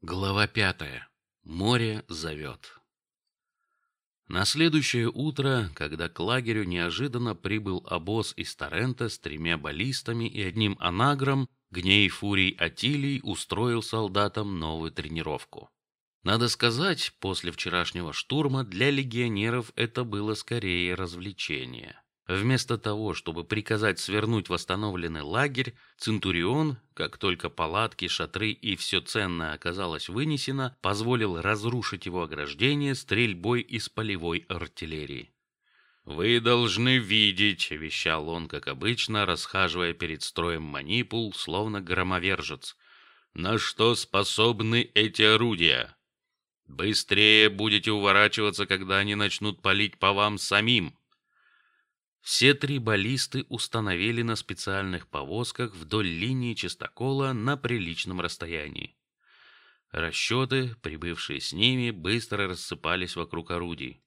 Глава пятая. Море зовет. На следующее утро, когда к лагерю неожиданно прибыл обоз из Торрента с тремя баллистами и одним анагром, Гней Фурий Атилий устроил солдатам новую тренировку. Надо сказать, после вчерашнего штурма для легионеров это было скорее развлечение. Вместо того, чтобы приказать свернуть восстановленный лагерь, Центурион, как только палатки, шатры и все ценное оказалось вынесено, позволил разрушить его ограждение стрельбой из полевой артиллерии. Вы должны видеть, вещал он, как обычно, расхаживая перед строем манипул, словно громовержец. На что способны эти орудия? Быстрее будете уворачиваться, когда они начнут палить по вам самим. Все три баллисты установили на специальных повозках вдоль линии чистокола на приличном расстоянии. Расчеты, прибывшие с ними, быстро рассыпались вокруг орудий.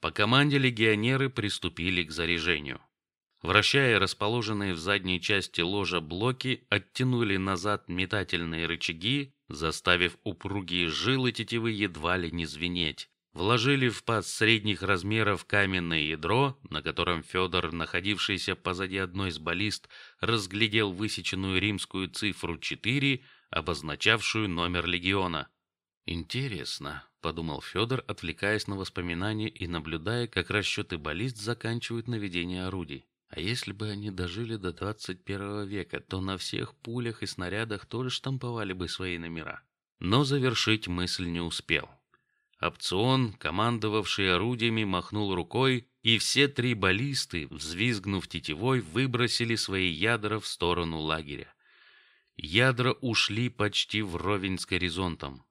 По команде легионеры приступили к заряжению. Вращая расположенные в задней части ложа блоки, оттянули назад метательные рычаги, заставив упругие жилы тетивы едва ли не звенеть вложили в паз средних размеров каменное ядро, на котором Федор, находившийся позади одной из баллист, разглядел высеченную римскую цифру 4, обозначавшую номер легиона. Интересно, подумал Федор, отвлекаясь на воспоминания и наблюдая, как расчеты баллист заканчивают наведение орудий. А если бы они дожили до 21 века, то на всех пулях и снарядах тоже штамповали бы свои номера. Но завершить мысль не успел. Опцион, командовавший орудиями, махнул рукой, и все три баллисты, взвизгнув тетивой, выбросили свои ядра в сторону лагеря. Ядра ушли почти вровень с горизонтом.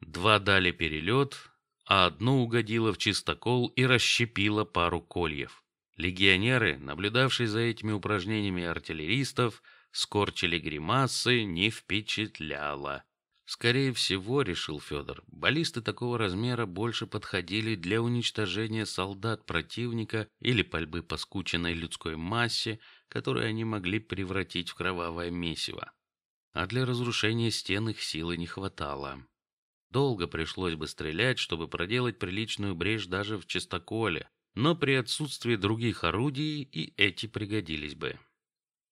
Два дали перелет, а одно угодило в чистокол и расщепило пару кольев. Легионеры, наблюдавшие за этими упражнениями артиллеристов, скорчили гримасы, не впечатляло. Скорее всего, решил Федор, баллисты такого размера больше подходили для уничтожения солдат противника или пальбы по скученной людской массе, которую они могли превратить в кровавое месиво. А для разрушения стен их силы не хватало. Долго пришлось бы стрелять, чтобы проделать приличную брешь даже в чистоколе, но при отсутствии других орудий и эти пригодились бы.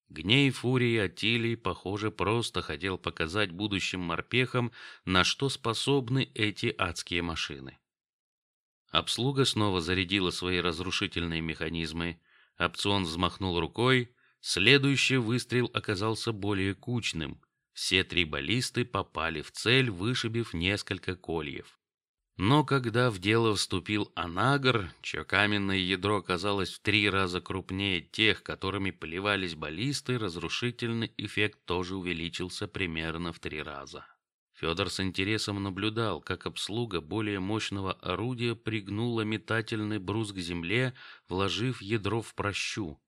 Гней Фурии Атилий, похоже, просто хотел показать будущим морпехам, на что способны эти адские машины. Обслуга снова зарядила свои разрушительные механизмы. Опцион взмахнул рукой. Следующий выстрел оказался более кучным. Все три баллисты попали в цель, вышибив несколько кольев. Но когда в дело вступил Анагр, чье каменное ядро оказалось в три раза крупнее тех, которыми поливались баллисты, разрушительный эффект тоже увеличился примерно в три раза. Федор с интересом наблюдал, как обслуга более мощного орудия пригнула метательный брус к земле, вложив ядро в прощу.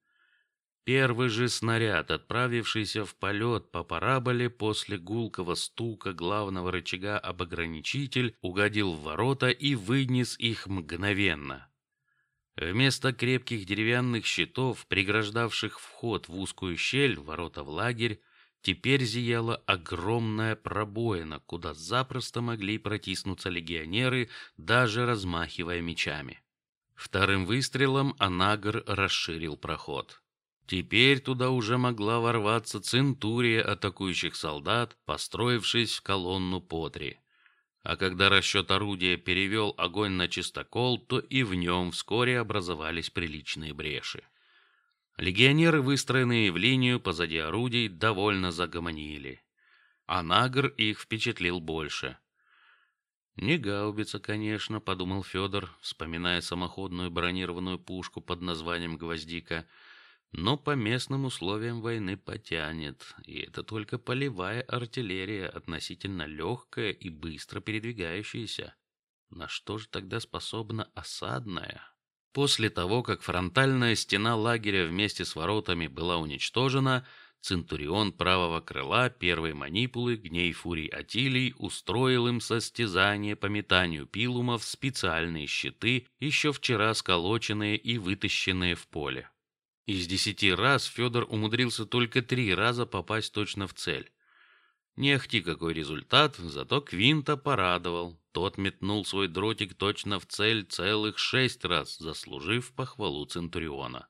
Первый же снаряд, отправившийся в полет по параболе после гулкого стука главного рычага об ограничитель, угодил в ворота и вынес их мгновенно. Вместо крепких деревянных щитов, преграждавших вход в узкую щель ворота в лагерь, теперь зияла огромная пробоина, куда запросто могли протиснуться легионеры, даже размахивая мечами. Вторым выстрелом Анагр расширил проход. Теперь туда уже могла ворваться центурия атакующих солдат, построившись в колонну по. А когда расчет орудия перевел огонь на чистокол, то и в нем вскоре образовались приличные бреши. Легионеры, выстроенные в линию позади орудий, довольно загомонили. А Нагр их впечатлил больше. Не гаубица, конечно, подумал Федор, вспоминая самоходную бронированную пушку под названием Гвоздика но по местным условиям войны потянет, и это только полевая артиллерия, относительно легкая и быстро передвигающаяся. На что же тогда способна осадная? После того, как фронтальная стена лагеря вместе с воротами была уничтожена, центурион правого крыла первой манипулы Гней Фурий Атилий устроил им состязание по метанию пилумов специальные щиты, еще вчера сколоченные и вытащенные в поле. Из десяти раз Федор умудрился только три раза попасть точно в цель. Не ахти какой результат, зато Квинта порадовал. Тот метнул свой дротик точно в цель целых шесть раз, заслужив похвалу Центуриона.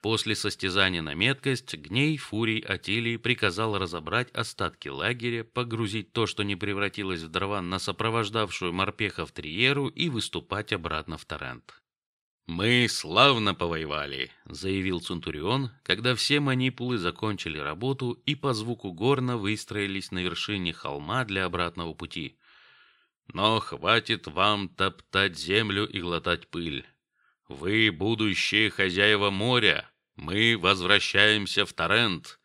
После состязания на меткость Гней Фурий Атилий приказал разобрать остатки лагеря, погрузить то, что не превратилось в дрова, на сопровождавшую морпехов Триеру и выступать обратно в Торрент. Мы славно повоевали, заявил Центурион, когда все манипулы закончили работу и по звуку горна выстроились на вершине холма для обратного пути. Но хватит вам топтать землю и глотать пыль. Вы будущие хозяева моря, мы возвращаемся в Торрент.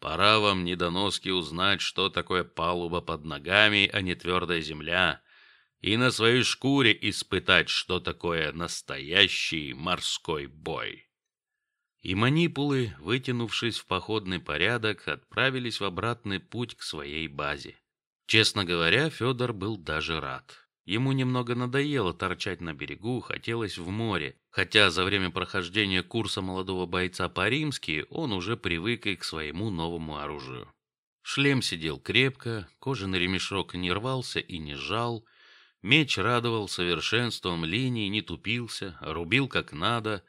Пора вам недоноски узнать, что такое палуба под ногами, а не твердая земля, и на своей шкуре испытать, что такое настоящий морской бой. И манипулы, вытянувшись в походный порядок, отправились в обратный путь к своей базе. Честно говоря, Федор был даже рад. Ему немного надоело торчать на берегу, хотелось в море, хотя за время прохождения курса молодого бойца по-римски он уже привык и к своему новому оружию. Шлем сидел крепко, кожаный ремешок не рвался и не жал, меч радовал совершенством линий, не тупился, рубил как надо.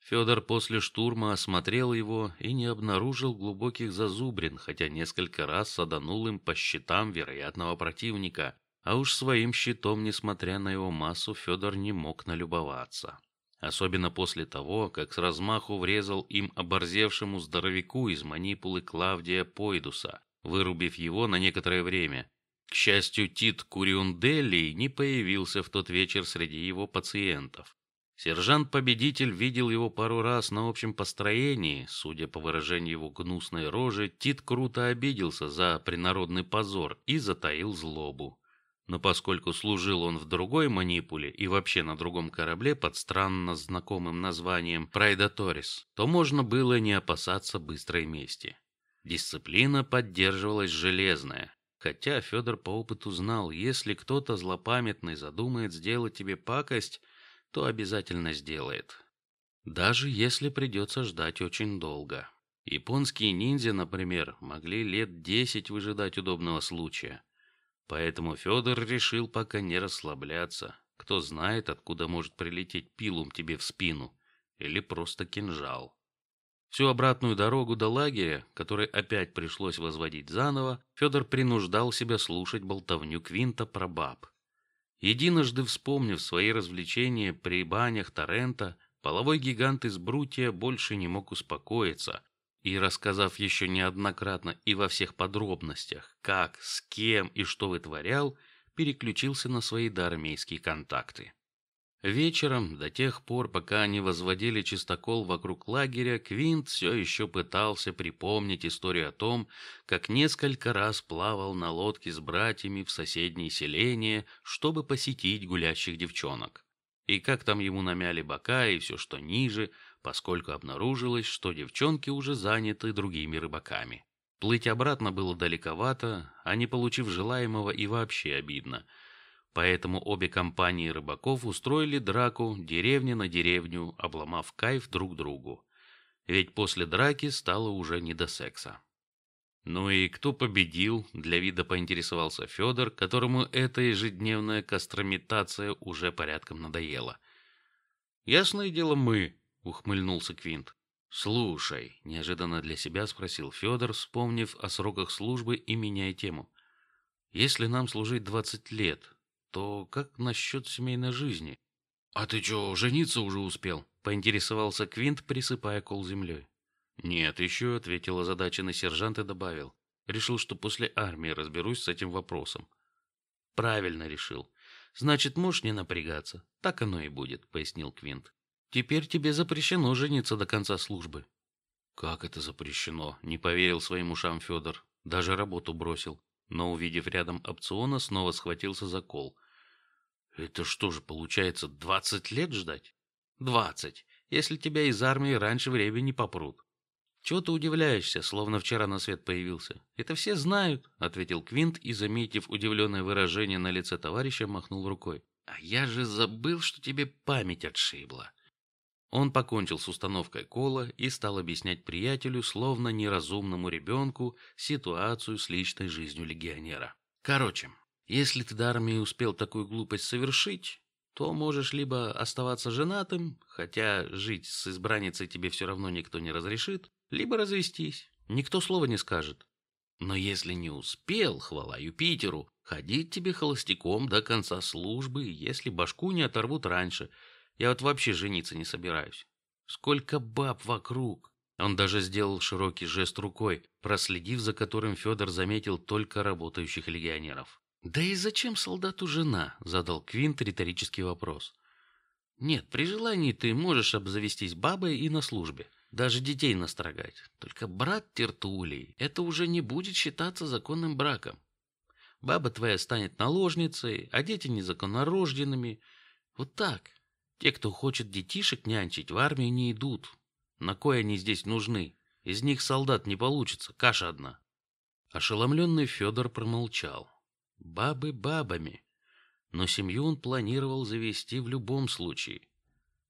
Федор после штурма осмотрел его и не обнаружил глубоких зазубрин, хотя несколько раз саданул им по щитам вероятного противника. А уж своим щитом, несмотря на его массу, Федор не мог налюбоваться. Особенно после того, как с размаху врезал им оборзевшему здоровяку из манипулы Клавдия Пойдуса, вырубив его на некоторое время. К счастью, Тит Куриунделли не появился в тот вечер среди его пациентов. Сержант-победитель видел его пару раз на общем построении. Судя по выражению его гнусной рожи, Тит круто обиделся за принародный позор и затаил злобу. Но поскольку служил он в другой манипуле и вообще на другом корабле под странно знакомым названием Прайдаторис, то можно было не опасаться быстрой мести. Дисциплина поддерживалась железная, хотя Федор по опыту знал, если кто-то злопамятный задумает сделать тебе пакость, то обязательно сделает, даже если придется ждать очень долго. Японские ниндзя, например, могли лет десять выжидать удобного случая. Поэтому Федор решил пока не расслабляться. Кто знает, откуда может прилететь пилум тебе в спину или просто кинжал. Всю обратную дорогу до лагеря, который опять пришлось возводить заново, Федор принуждал себя слушать болтовню Квинта про баб. Единожды вспомнив свои развлечения при банях Торрента, половой гигант из Брутия больше не мог успокоиться и рассказав еще неоднократно и во всех подробностях, как, с кем и что вытворял, переключился на свои доармейские контакты. Вечером, до тех пор, пока они возводили чистокол вокруг лагеря, Квинт все еще пытался припомнить историю о том, как несколько раз плавал на лодке с братьями в соседние селения, чтобы посетить гулящих девчонок, и как там ему намяли бока и все, что ниже, поскольку обнаружилось, что девчонки уже заняты другими рыбаками. Плыть обратно было далековато, а не получив желаемого и вообще обидно. Поэтому обе компании рыбаков устроили драку деревня на деревню, обломав кайф друг другу. Ведь после драки стало уже не до секса. Ну и кто победил? Для вида поинтересовался Федор, которому эта ежедневная костромитация уже порядком надоела. Ясное дело, мы, ухмыльнулся Квинт. Слушай, неожиданно для себя спросил Федор, вспомнив о сроках службы и меняя тему. Если нам служить двадцать лет, то как насчет семейной жизни? А ты что, жениться уже успел? Поинтересовался Квинт, присыпая кол землей. Нет, еще ответил озадаченный сержант и добавил: решил, что после армии разберусь с этим вопросом. Правильно решил. Значит, можешь не напрягаться. Так оно и будет, пояснил Квинт. Теперь тебе запрещено жениться до конца службы. Как это запрещено? Не поверил своим ушам Федор. Даже работу бросил. Но увидев рядом опциона, снова схватился за кол. Это что же получается, двадцать лет ждать? Двадцать, если тебя из армии раньше времени попрут. Чего ты удивляешься, словно вчера на свет появился? Это все знают, ответил Квинт и, заметив удивленное выражение на лице товарища, махнул рукой. А я же забыл, что тебе память отшибла. Он покончил с установкой кола и стал объяснять приятелю, словно неразумному ребенку, ситуацию с личной жизнью легионера. Короче, если ты до армии успел такую глупость совершить, то можешь либо оставаться женатым, хотя жить с избранницей тебе все равно никто не разрешит, либо развестись, никто слова не скажет. Но если не успел, хвала Юпитеру, ходить тебе холостяком до конца службы, если башку не оторвут раньше – я вот вообще жениться не собираюсь. Сколько баб вокруг. Он даже сделал широкий жест рукой, проследив за которым Федор заметил только работающих легионеров. Да и зачем солдату жена? задал Квинт риторический вопрос. Нет, при желании ты можешь обзавестись бабой и на службе, даже детей настрогать. Только брат Тертулий, это уже не будет считаться законным браком. Баба твоя станет наложницей, а дети незаконнорожденными. Вот так. Те, кто хочет детишек нянчить, в армию не идут. На кой они здесь нужны? Из них солдат не получится, каша одна. Ошеломленный Федор промолчал. Бабы бабами, но семью он планировал завести в любом случае.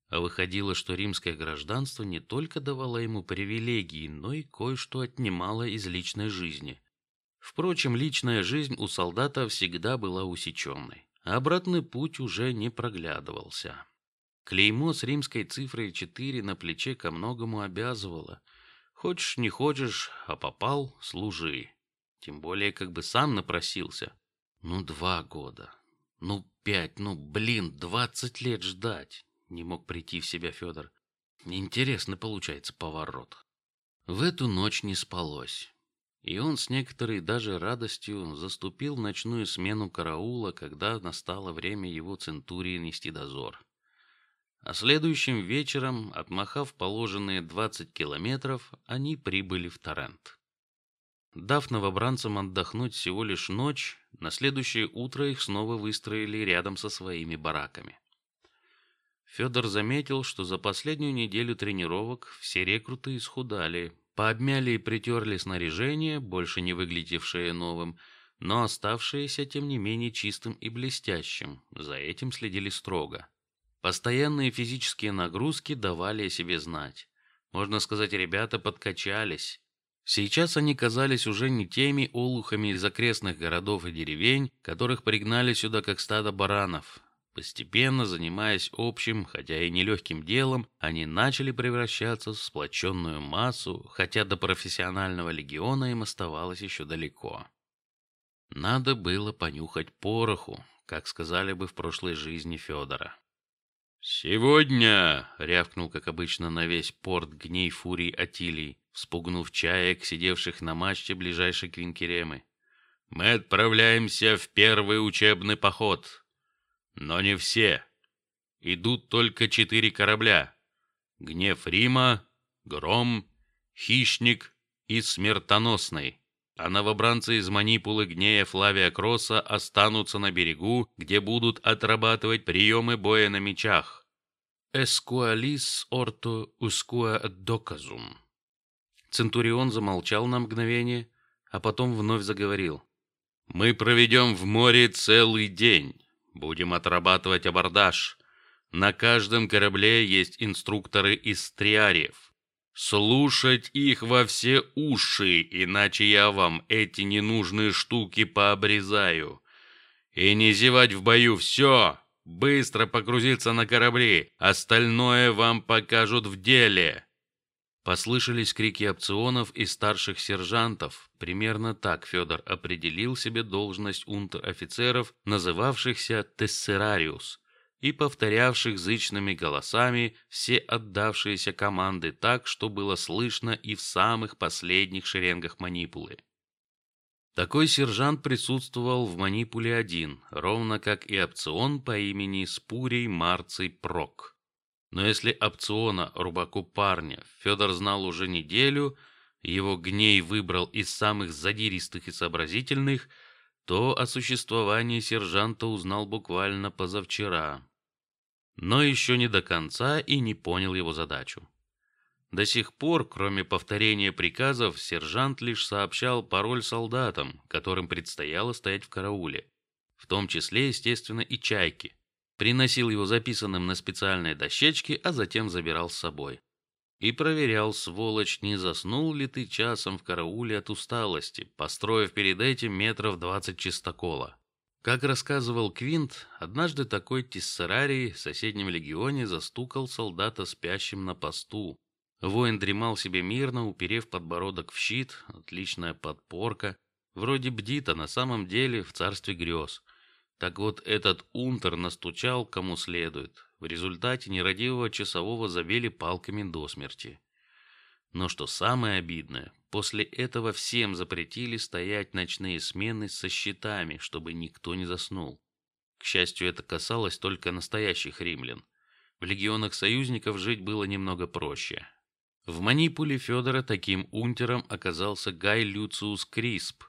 А выходило, что римское гражданство не только давало ему привилегии, но и кое-что отнимало из личной жизни. Впрочем, личная жизнь у солдата всегда была усеченной, а обратный путь уже не проглядывался. Клеймо с римской цифрой 4 на плече ко многому обязывало. Хочешь, не хочешь, а попал, служи. Тем более, как бы сам напросился. Ну, два года. Ну, пять, ну, блин, двадцать лет ждать. Не мог прийти в себя Федор. Интересно получается поворот. В эту ночь не спалось. И он с некоторой даже радостью заступил ночную смену караула, когда настало время его центурии нести дозор. А следующим вечером, отмахав положенные двадцать километров, они прибыли в Торрент. Дав новобранцам отдохнуть всего лишь ночь, на следующее утро их снова выстроили рядом со своими бараками. Федор заметил, что за последнюю неделю тренировок все рекруты исхудали, пообмяли и притерли снаряжение, больше не выглядевшее новым, но оставшееся тем не менее чистым и блестящим. За этим следили строго. Постоянные физические нагрузки давали о себе знать. Можно сказать, ребята подкачались. Сейчас они казались уже не теми олухами из окрестных городов и деревень, которых пригнали сюда как стадо баранов. Постепенно, занимаясь общим, хотя и нелегким делом, они начали превращаться в сплоченную массу, хотя до профессионального легиона им оставалось еще далеко. Надо было понюхать пороху, как сказали бы в прошлой жизни Федора. «Сегодня!» — рявкнул, как обычно, на весь порт гней фурий Атилий, вспугнув чаек, сидевших на мачте ближайшей Квинкеремы. «Мы отправляемся в первый учебный поход. Но не все. Идут только четыре корабля. Гнев Рима, Гром, Хищник и Смертоносный а новобранцы из манипулы гнея Флавия Кросса останутся на берегу, где будут отрабатывать приемы боя на мечах. Эскуалис орто ускуа доказум. Центурион замолчал на мгновение, а потом вновь заговорил. Мы проведем в море целый день, будем отрабатывать абордаж. На каждом корабле есть инструкторы из триариев. Слушать их во все уши, иначе я вам эти ненужные штуки пообрезаю. И не зевать в бою, все, быстро погрузиться на корабли, остальное вам покажут в деле. Послышались крики опционов и старших сержантов. Примерно так Федор определил себе должность унтер-офицеров, называвшихся тессерариус, и повторявших зычными голосами все отдавшиеся команды так, что было слышно и в самых последних шеренгах манипулы. Такой сержант присутствовал в манипуле один, ровно как и опцион по имени Спурий Марций Прок. Но если опциона рубаку парня Федор знал уже неделю, его гней выбрал из самых задиристых и сообразительных, то о существовании сержанта узнал буквально позавчера но еще не до конца и не понял его задачу. До сих пор, кроме повторения приказов, сержант лишь сообщал пароль солдатам, которым предстояло стоять в карауле, в том числе, естественно, и чайки. Приносил его записанным на специальной дощечке, а затем забирал с собой. И проверял, сволочь, не заснул ли ты часом в карауле от усталости, построив перед этим метров двадцать чистокола. Как рассказывал Квинт, однажды такой тессерарий в соседнем легионе застукал солдата спящим на посту. Воин дремал себе мирно, уперев подбородок в щит, отличная подпорка, вроде бдит, а на самом деле в царстве грез. Так вот, этот унтер настучал кому следует. В результате нерадивого часового забили палками до смерти. Но что самое обидное, после этого всем запретили стоять ночные смены со щитами, чтобы никто не заснул. К счастью, это касалось только настоящих римлян. В легионах союзников жить было немного проще. В манипуле Федора таким унтером оказался Гай Люциус Крисп,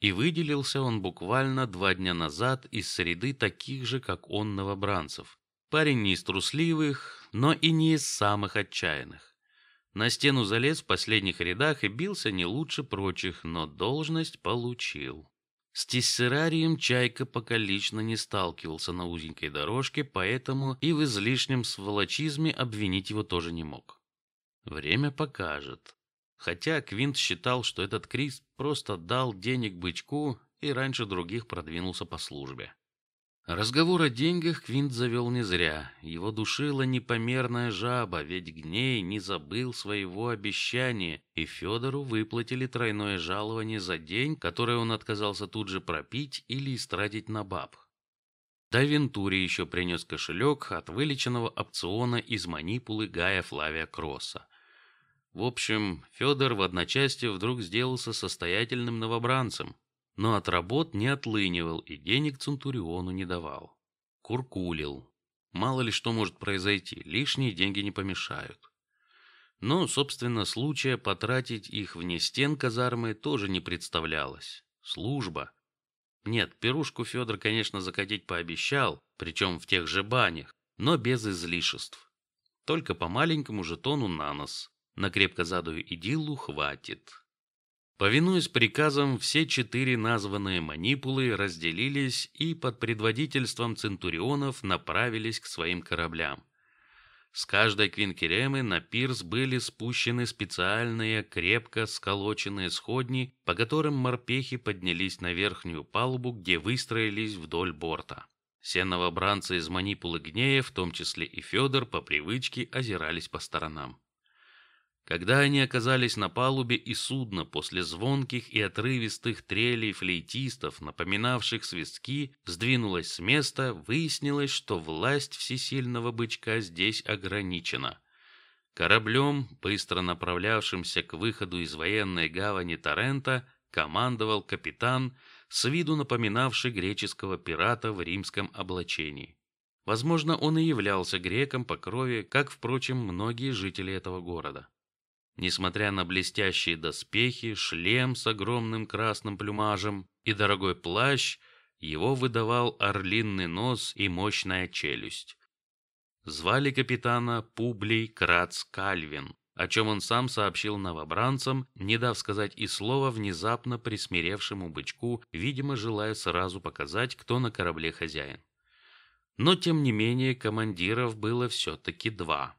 и выделился он буквально два дня назад из среды таких же, как он, новобранцев. Парень не из трусливых, но и не из самых отчаянных. На стену залез в последних рядах и бился не лучше прочих, но должность получил. С тессерарием Чайка пока лично не сталкивался на узенькой дорожке, поэтому и в излишнем сволочизме обвинить его тоже не мог. Время покажет. Хотя Квинт считал, что этот Крис просто дал денег бычку и раньше других продвинулся по службе. Разговор о деньгах Квинт завел не зря. Его душила непомерная жаба, ведь Гней не забыл своего обещания, и Федору выплатили тройное жалование за день, которое он отказался тут же пропить или истратить на баб. Да Вентури еще принес кошелек от вылеченного опциона из манипулы Гая Флавия Кросса. В общем, Федор в одночасье вдруг сделался состоятельным новобранцем, но от работ не отлынивал и денег Центуриону не давал. Куркулил. Мало ли что может произойти, лишние деньги не помешают. Но, собственно, случая потратить их вне стен казармы тоже не представлялось. Служба. Нет, пирушку Федор, конечно, закатить пообещал, причем в тех же банях, но без излишеств. Только по маленькому жетону на нос. На крепко задую идиллу хватит. Повинуясь приказам, все четыре названные манипулы разделились и под предводительством центурионов направились к своим кораблям. С каждой квинкеремы на пирс были спущены специальные крепко сколоченные сходни, по которым морпехи поднялись на верхнюю палубу, где выстроились вдоль борта. Все новобранцы из манипулы Гнея, в том числе и Федор, по привычке озирались по сторонам. Когда они оказались на палубе и судно после звонких и отрывистых трелей флейтистов, напоминавших свистки, сдвинулось с места, выяснилось, что власть всесильного бычка здесь ограничена. Кораблем, быстро направлявшимся к выходу из военной гавани Тарента, командовал капитан, с виду напоминавший греческого пирата в римском облачении. Возможно, он и являлся греком по крови, как, впрочем, многие жители этого города. Несмотря на блестящие доспехи, шлем с огромным красным плюмажем и дорогой плащ, его выдавал орлиный нос и мощная челюсть. Звали капитана Публий Крац Кальвин, о чем он сам сообщил новобранцам, не дав сказать и слова внезапно присмиревшему бычку, видимо, желая сразу показать, кто на корабле хозяин. Но тем не менее командиров было все-таки два.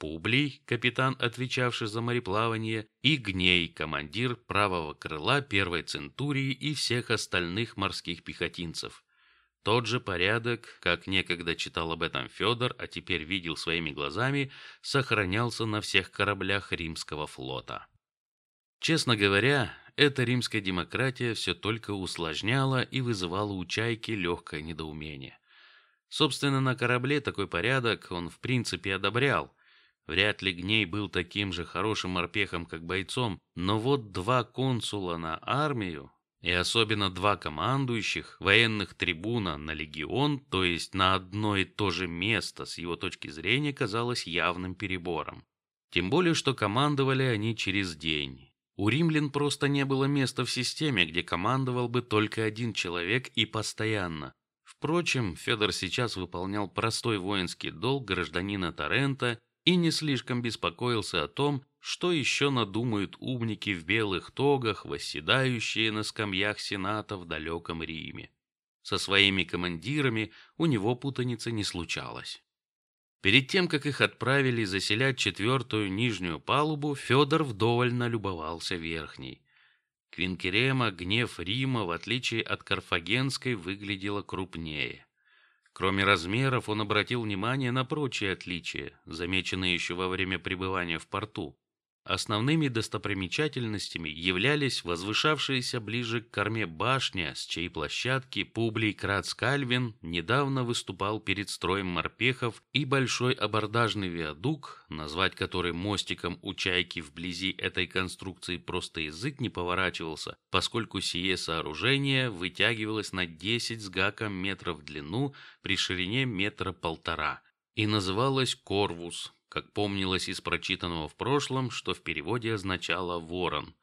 Публий, капитан, отвечавший за мореплавание, и Гней, командир правого крыла первой центурии и всех остальных морских пехотинцев. Тот же порядок, как некогда читал об этом Федор, а теперь видел своими глазами, сохранялся на всех кораблях римского флота. Честно говоря, эта римская демократия все только усложняла и вызывала у Чайки легкое недоумение. Собственно, на корабле такой порядок он в принципе одобрял, Вряд ли Гней был таким же хорошим морпехом, как бойцом, но вот два консула на армию и особенно два командующих военных трибуна на легион, то есть на одно и то же место, с его точки зрения казалось явным перебором. Тем более, что командовали они через день. У римлян просто не было места в системе, где командовал бы только один человек и постоянно. Впрочем, Федор сейчас выполнял простой воинский долг гражданина Тарента и не слишком беспокоился о том, что еще надумают умники в белых тогах, восседающие на скамьях сената в далеком Риме. Со своими командирами у него путаницы не случалось. Перед тем, как их отправили заселять четвертую нижнюю палубу, Федор вдоволь налюбовался верхней. Квинкерема, гнев Рима, в отличие от карфагенской, выглядела крупнее. Кроме размеров, он обратил внимание на прочие отличия, замеченные еще во время пребывания в порту. Основными достопримечательностями являлись возвышавшиеся ближе к корме башня, с чьей площадки Публий Крац Кальвин недавно выступал перед строем морпехов, и большой абордажный виадук, назвать который мостиком у чайки вблизи этой конструкции просто язык не поворачивался, поскольку сие сооружение вытягивалось на 10 с гаком метров в длину при ширине метра полтора и называлось Корвус как помнилось из прочитанного в прошлом, что в переводе означало ворон.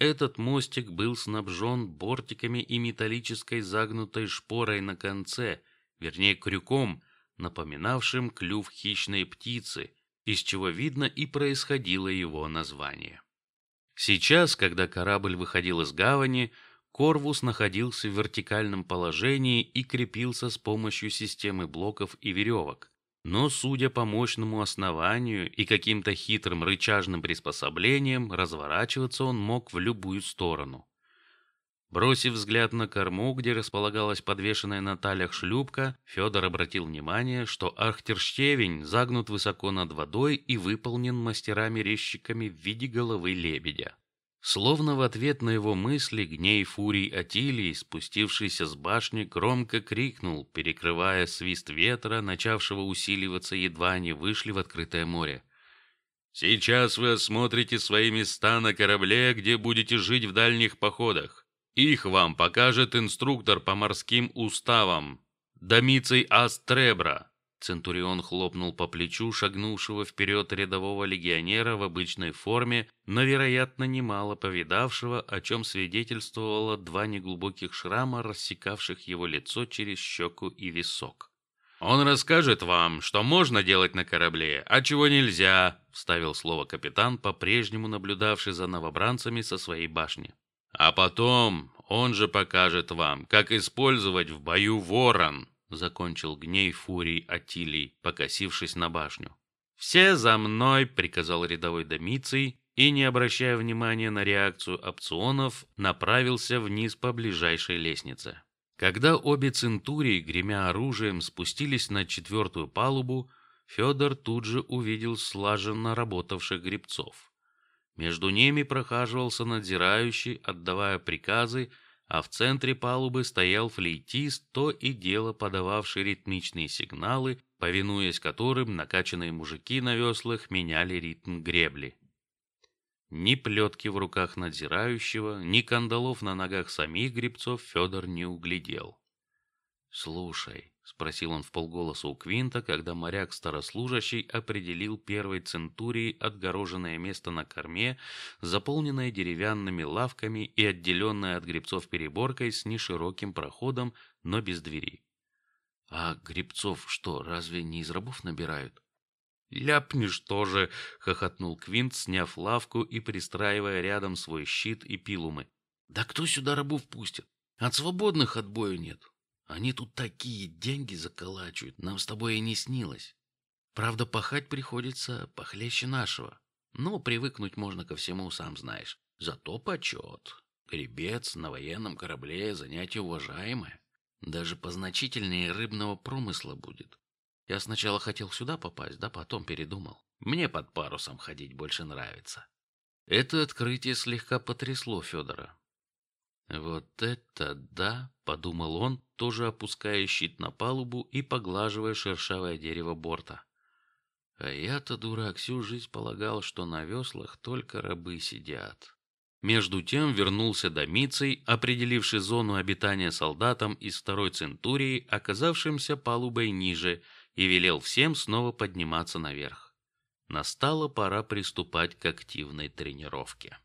Этот мостик был снабжен бортиками и металлической загнутой шпорой на конце, вернее крюком, напоминавшим клюв хищной птицы, из чего видно и происходило его название. Сейчас, когда корабль выходил из гавани, Корвус находился в вертикальном положении и крепился с помощью системы блоков и веревок. Но, судя по мощному основанию и каким-то хитрым рычажным приспособлениям, разворачиваться он мог в любую сторону. Бросив взгляд на корму, где располагалась подвешенная на талях шлюпка, Федор обратил внимание, что архтерштевень загнут высоко над водой и выполнен мастерами-резчиками в виде головы лебедя. Словно в ответ на его мысли гней фурий Атилий, спустившийся с башни, громко крикнул, перекрывая свист ветра, начавшего усиливаться, едва они вышли в открытое море. Сейчас вы осмотрите свои места на корабле, где будете жить в дальних походах. Их вам покажет инструктор по морским уставам, Домицей Астребра. Центурион хлопнул по плечу шагнувшего вперед рядового легионера в обычной форме, но, вероятно, немало повидавшего, о чем свидетельствовало два неглубоких шрама, рассекавших его лицо через щеку и висок. Он расскажет вам, что можно делать на корабле, а чего нельзя, вставил слово капитан, по-прежнему наблюдавший за новобранцами со своей башни. А потом он же покажет вам, как использовать в бою ворон закончил гней фурий Атилий, покосившись на башню. Все за мной, приказал рядовой Домиций и, не обращая внимания на реакцию опционов, направился вниз по ближайшей лестнице. Когда обе центурии, гремя оружием, спустились на четвертую палубу, Федор тут же увидел слаженно работавших гребцов. Между ними прохаживался надзирающий, отдавая приказы, а в центре палубы стоял флейтист, то и дело подававший ритмичные сигналы, повинуясь которым накачанные мужики на веслах меняли ритм гребли. Ни плетки в руках надзирающего, ни кандалов на ногах самих гребцов Федор не углядел. Слушай, спросил он вполголоса у Квинта, когда моряк старослужащий определил первой центурии отгороженное место на корме, заполненное деревянными лавками и отделенное от гребцов переборкой с нешироким проходом, но без двери. А гребцов что, разве не из рабов набирают? Ляпнешь тоже, хохотнул Квинт, сняв лавку и пристраивая рядом свой щит и пилумы. Да кто сюда рабов пустит? От свободных отбою нет. Они тут такие деньги заколачивают, нам с тобой и не снилось. Правда, пахать приходится похлеще нашего. Но привыкнуть можно ко всему, сам знаешь. Зато почет. Гребец на военном корабле занятие уважаемое. Даже позначительнее рыбного промысла будет. Я сначала хотел сюда попасть, да потом передумал. Мне под парусом ходить больше нравится. Это открытие слегка потрясло Федора. Вот это да, подумал он, тоже опуская щит на палубу и поглаживая шершавое дерево борта. А я-то дурак всю жизнь полагал, что на веслах только рабы сидят. Между тем вернулся Домиций, определивший зону обитания солдатам из второй центурии, оказавшимся палубой ниже, и велел всем снова подниматься наверх. Настала пора приступать к активной тренировке.